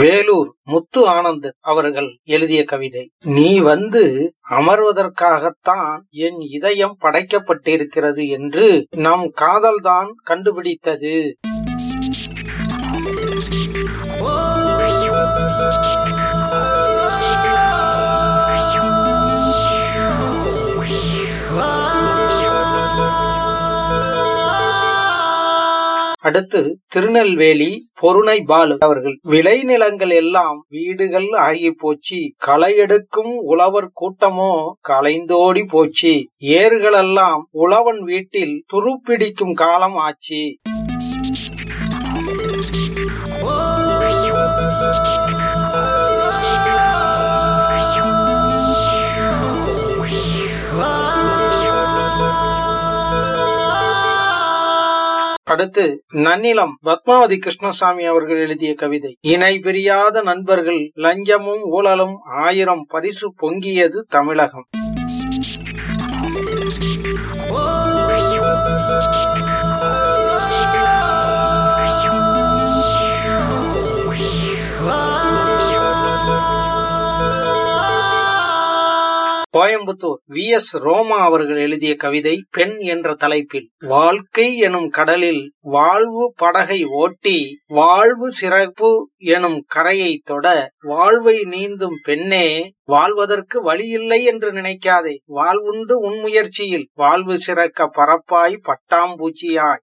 வேலூர் முத்து ஆனந்த் அவர்கள் எழுதிய கவிதை. நீ வந்து அமர்வதற்காகத்தான் என் இதயம் படைக்கப்பட்டிருக்கிறது என்று நம் காதல்தான் கண்டுபிடித்தது. அடுத்து திருநெல்வேலி பொருணை பாலு அவர்கள். விளைநிலங்கள் எல்லாம் வீடுகள் ஆகி போச்சு. களை எடுக்கும் உழவர் கூட்டமோ கலைந்தோடி போச்சு. ஏறுகளெல்லாம் உழவன் வீட்டில் துருப்பிடிக்கும் காலம் ஆச்சு. அடுத்து நன்னிலம் பத்மாவதி கிருஷ்ணசாமி அவர்கள் எழுதிய கவிதை. இணை பிரியாத நண்பர்கள் லஞ்சமும் ஊழலும் ஆயிரம் பரிசு பொங்கியது தமிழகம். Oh, Coimbatore V S Roma அவர்கள் எழுதிய கவிதை பெண் என்ற தலைப்பில் வாழ்க்கை எனும் கடலில் வாழ்வு படகை ஓட்டி வாழ்வு சிறப்பு எனும் கரையை தொட வாழ்வை நீந்தும் பெண்ணே வாழ்வதற்கு வழியில்லை என்று நினைக்காதே வாழ்வுண்டு உன்முயற்சியில் வாழ்வு சிறக்க பரப்பாய் பட்டாம்பூச்சியாய்.